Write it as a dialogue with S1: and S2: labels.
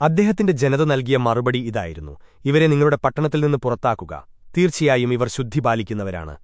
S1: അദ്ദേഹത്തിന്റെ ജനത നൽകിയ മറുപടി ഇതായിരുന്നു. ഇവരെ നിങ്ങളുടെ പട്ടണത്തിൽ നിന്ന് പുറത്താക്കുക. തീർച്ചയായും ഇവർ ശുദ്ധി പാലിക്കുന്നവരാണ്.